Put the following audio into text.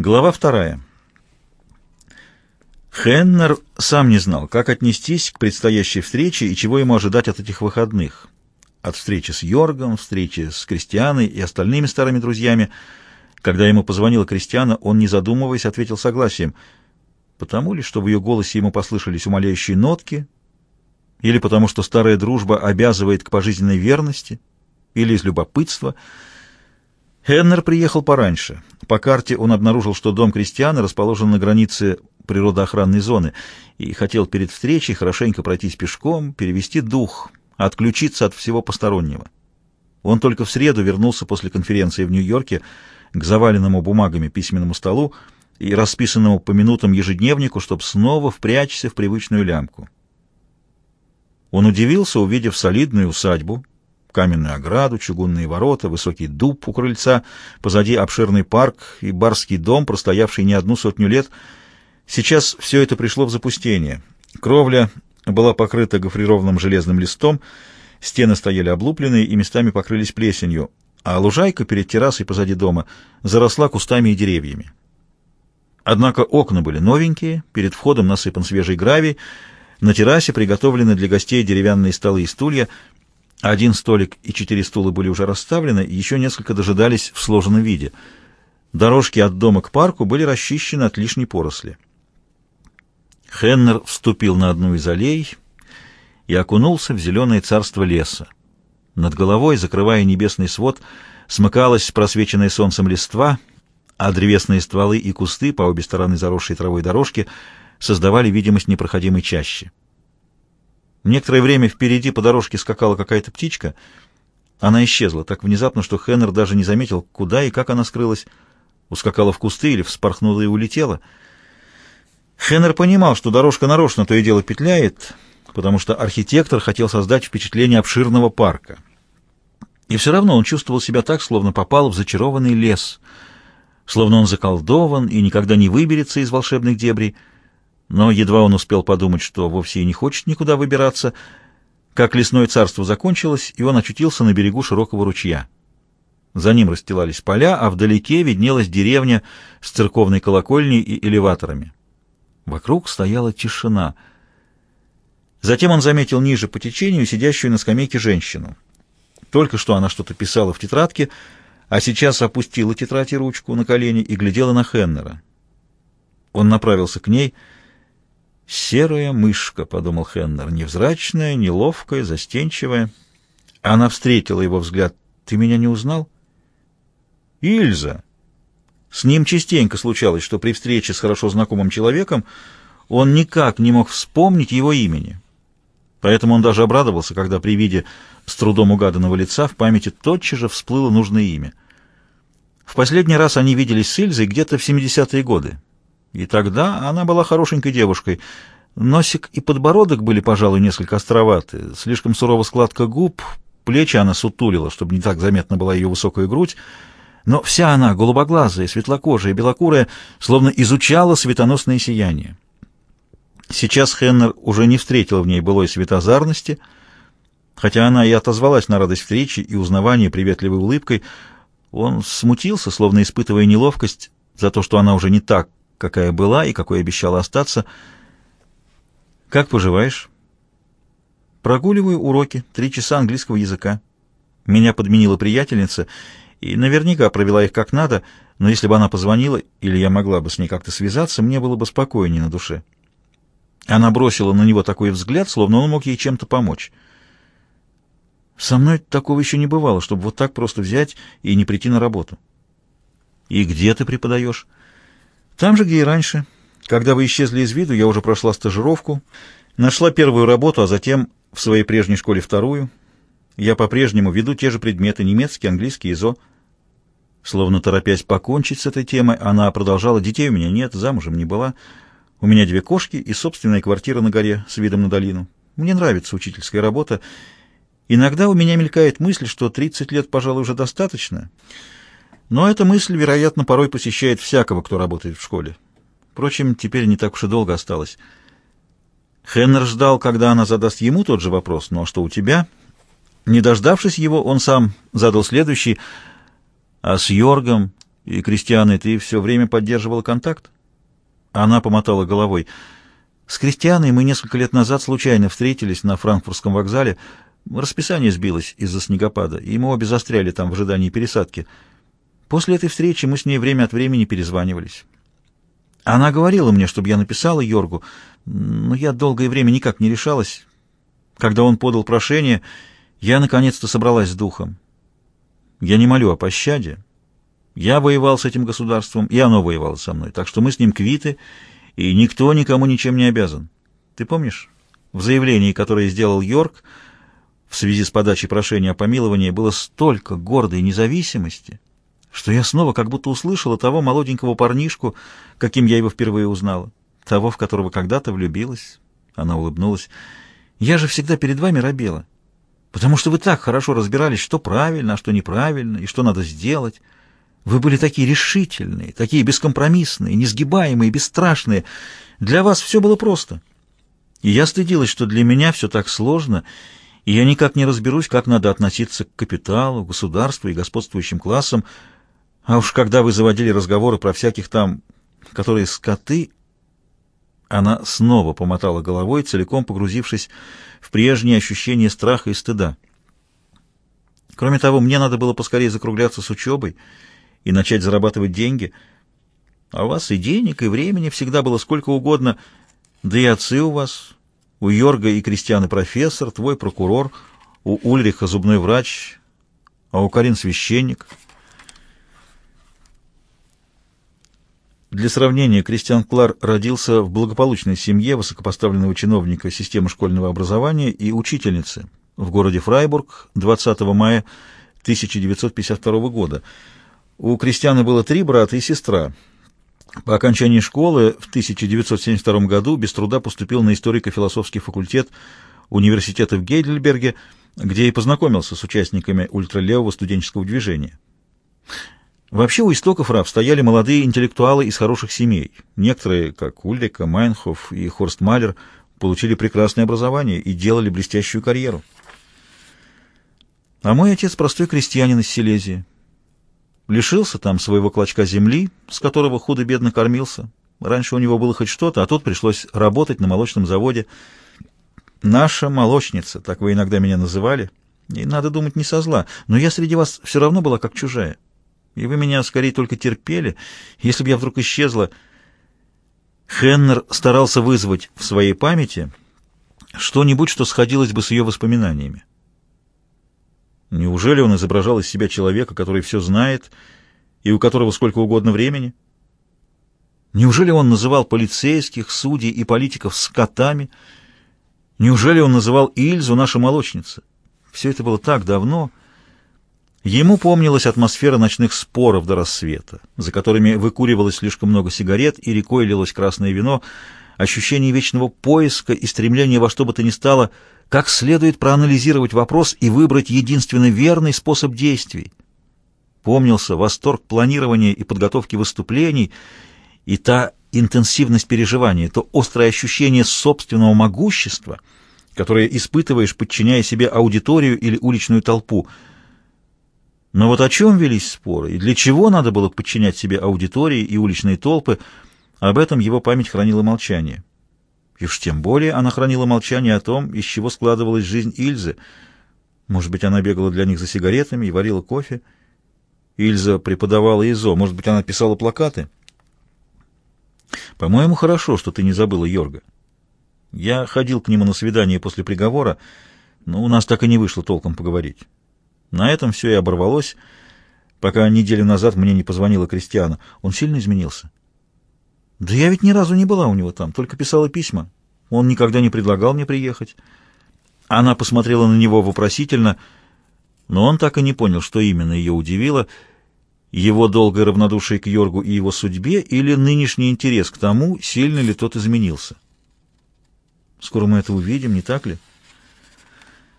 Глава вторая. Хеннер сам не знал, как отнестись к предстоящей встрече и чего ему ожидать от этих выходных. От встречи с Йоргом, встречи с Кристианой и остальными старыми друзьями. Когда ему позвонила Кристиана, он, не задумываясь, ответил согласием. Потому ли, что в ее голосе ему послышались умоляющие нотки, или потому что старая дружба обязывает к пожизненной верности, или из любопытства — Хеннер приехал пораньше. По карте он обнаружил, что дом Кристиана расположен на границе природоохранной зоны и хотел перед встречей хорошенько пройтись пешком, перевести дух, отключиться от всего постороннего. Он только в среду вернулся после конференции в Нью-Йорке к заваленному бумагами письменному столу и расписанному по минутам ежедневнику, чтобы снова впрячься в привычную лямку. Он удивился, увидев солидную усадьбу, каменную ограду, чугунные ворота, высокий дуб у крыльца, позади обширный парк и барский дом, простоявший не одну сотню лет. Сейчас все это пришло в запустение. Кровля была покрыта гофрированным железным листом, стены стояли облупленные и местами покрылись плесенью, а лужайка перед террасой позади дома заросла кустами и деревьями. Однако окна были новенькие, перед входом насыпан свежий гравий, на террасе приготовлены для гостей деревянные столы и стулья — один столик и четыре стула были уже расставлены, еще несколько дожидались в сложенном виде. Дорожки от дома к парку были расчищены от лишней поросли. Хеннер вступил на одну из аллей и окунулся в зеленое царство леса. Над головой, закрывая небесный свод, смыкалась просвеченная солнцем листва, а древесные стволы и кусты по обе стороны заросшей травой дорожки создавали видимость непроходимой чащи. Некоторое время впереди по дорожке скакала какая-то птичка. Она исчезла так внезапно, что Хеннер даже не заметил, куда и как она скрылась. Ускакала в кусты или вспорхнула и улетела. Хеннер понимал, что дорожка нарочно то и дело петляет, потому что архитектор хотел создать впечатление обширного парка. И все равно он чувствовал себя так, словно попал в зачарованный лес, словно он заколдован и никогда не выберется из волшебных дебрей. Но едва он успел подумать, что вовсе и не хочет никуда выбираться, как лесное царство закончилось, и он очутился на берегу широкого ручья. За ним расстилались поля, а вдалеке виднелась деревня с церковной колокольней и элеваторами. Вокруг стояла тишина. Затем он заметил ниже по течению сидящую на скамейке женщину. Только что она что-то писала в тетрадке, а сейчас опустила тетрадь и ручку на колени и глядела на Хеннера. Он направился к ней — «Серая мышка», — подумал Хеннер, — «невзрачная, неловкая, застенчивая». Она встретила его взгляд. «Ты меня не узнал?» «Ильза!» С ним частенько случалось, что при встрече с хорошо знакомым человеком он никак не мог вспомнить его имени. Поэтому он даже обрадовался, когда при виде с трудом угаданного лица в памяти тотчас же всплыло нужное имя. В последний раз они виделись с Ильзой где-то в 70-е годы. И тогда она была хорошенькой девушкой. Носик и подбородок были, пожалуй, несколько островаты. Слишком сурова складка губ, плечи она сутулила, чтобы не так заметна была ее высокая грудь. Но вся она, голубоглазая, светлокожая, белокурая, словно изучала светоносное сияние. Сейчас Хеннер уже не встретил в ней былой светозарности, хотя она и отозвалась на радость встречи и узнавания приветливой улыбкой. Он смутился, словно испытывая неловкость за то, что она уже не так, какая была и какой обещала остаться. «Как поживаешь?» «Прогуливаю уроки, три часа английского языка. Меня подменила приятельница, и наверняка провела их как надо, но если бы она позвонила, или я могла бы с ней как-то связаться, мне было бы спокойнее на душе». Она бросила на него такой взгляд, словно он мог ей чем-то помочь. «Со мной такого еще не бывало, чтобы вот так просто взять и не прийти на работу». «И где ты преподаешь?» Там же, где и раньше. Когда вы исчезли из виду, я уже прошла стажировку, нашла первую работу, а затем в своей прежней школе вторую. Я по-прежнему веду те же предметы — немецкий, английский, ИЗО. Словно торопясь покончить с этой темой, она продолжала. Детей у меня нет, замужем не была. У меня две кошки и собственная квартира на горе с видом на долину. Мне нравится учительская работа. Иногда у меня мелькает мысль, что 30 лет, пожалуй, уже достаточно — но эта мысль, вероятно, порой посещает всякого, кто работает в школе. Впрочем, теперь не так уж и долго осталось. Хеннер ждал, когда она задаст ему тот же вопрос. «Ну а что у тебя?» Не дождавшись его, он сам задал следующий. «А с Йоргом И, Кристианой, ты все время поддерживала контакт? Она помотала головой. С Кристианой мы несколько лет назад случайно встретились на Франкфуртском вокзале. Расписание сбилось из-за снегопада, и мы обе застряли там в ожидании пересадки. После этой встречи мы с ней время от времени перезванивались. Она говорила мне, чтобы я написала Йоргу, но я долгое время никак не решалась. Когда он подал прошение, я наконец-то собралась с духом. Я не молю о пощаде. Я воевал с этим государством, и оно воевало со мной, так что мы с ним квиты, и никто никому ничем не обязан. Ты помнишь? В заявлении, которое сделал Йорк в связи с подачей прошения о помиловании, было столько гордой независимости, что я снова как будто услышала того молоденького парнишку, каким я его впервые узнала, того, в которого когда-то влюбилась. Она улыбнулась. «Я же всегда перед вами робела, потому что вы так хорошо разбирались, что правильно, а что неправильно, и что надо сделать. Вы были такие решительные, такие бескомпромиссные, несгибаемые, бесстрашные. Для вас все было просто. И я стыдилась, что для меня все так сложно, и я никак не разберусь, как надо относиться к капиталу, государству и господствующим классам, а уж когда вы заводили разговоры про всяких там, которые скоты... Она снова помотала головой, целиком погрузившись в прежние ощущения страха и стыда. Кроме того, мне надо было поскорее закругляться с учебой и начать зарабатывать деньги. А у вас и денег, и времени всегда было сколько угодно. Да и отцы у вас. У Йорга и Кристианы профессор, твой прокурор, у Ульриха зубной врач, а у Карин священник — Для сравнения, Кристиан Клар родился в благополучной семье высокопоставленного чиновника системы школьного образования и учительницы в городе Фрайбург 20 мая 1952 года. У Кристиана было три брата и сестра. По окончании школы в 1972 году без труда поступил на историко-философский факультет университета в Гейдельберге, где и познакомился с участниками ультралевого студенческого движения. Вообще у истоков раб стояли молодые интеллектуалы из хороших семей. Некоторые, как Ульрика, Майнхоф и Хорст Малер, получили прекрасное образование и делали блестящую карьеру. А мой отец простой крестьянин из Силезии. Лишился там своего клочка земли, с которого худо-бедно кормился. Раньше у него было хоть что-то, а тут пришлось работать на молочном заводе. «Наша молочница», так вы иногда меня называли, и, надо думать, не со зла, но я среди вас все равно была как чужая и вы меня скорее только терпели, если бы я вдруг исчезла. Хеннер старался вызвать в своей памяти что-нибудь, что сходилось бы с ее воспоминаниями. Неужели он изображал из себя человека, который все знает и у которого сколько угодно времени? Неужели он называл полицейских, судей и политиков скотами? Неужели он называл Ильзу наша молочница? Все это было так давно, Ему помнилась атмосфера ночных споров до рассвета, за которыми выкуривалось слишком много сигарет и рекой лилось красное вино, ощущение вечного поиска и стремление во что бы то ни стало, как следует проанализировать вопрос и выбрать единственно верный способ действий. Помнился восторг планирования и подготовки выступлений и та интенсивность переживания, то острое ощущение собственного могущества, которое испытываешь, подчиняя себе аудиторию или уличную толпу – но вот о чем велись споры и для чего надо было подчинять себе аудитории и уличные толпы, об этом его память хранила молчание. И уж тем более она хранила молчание о том, из чего складывалась жизнь Ильзы. Может быть, она бегала для них за сигаретами и варила кофе. Ильза преподавала ИЗО. Может быть, она писала плакаты. «По-моему, хорошо, что ты не забыла Йорга. Я ходил к нему на свидание после приговора, но у нас так и не вышло толком поговорить». На этом все и оборвалось, пока неделю назад мне не позвонила Кристиана. Он сильно изменился. Да я ведь ни разу не была у него там, только писала письма. Он никогда не предлагал мне приехать. Она посмотрела на него вопросительно, но он так и не понял, что именно ее удивило — его долгое равнодушие к Йоргу и его судьбе или нынешний интерес к тому, сильно ли тот изменился. Скоро мы это увидим, не так ли?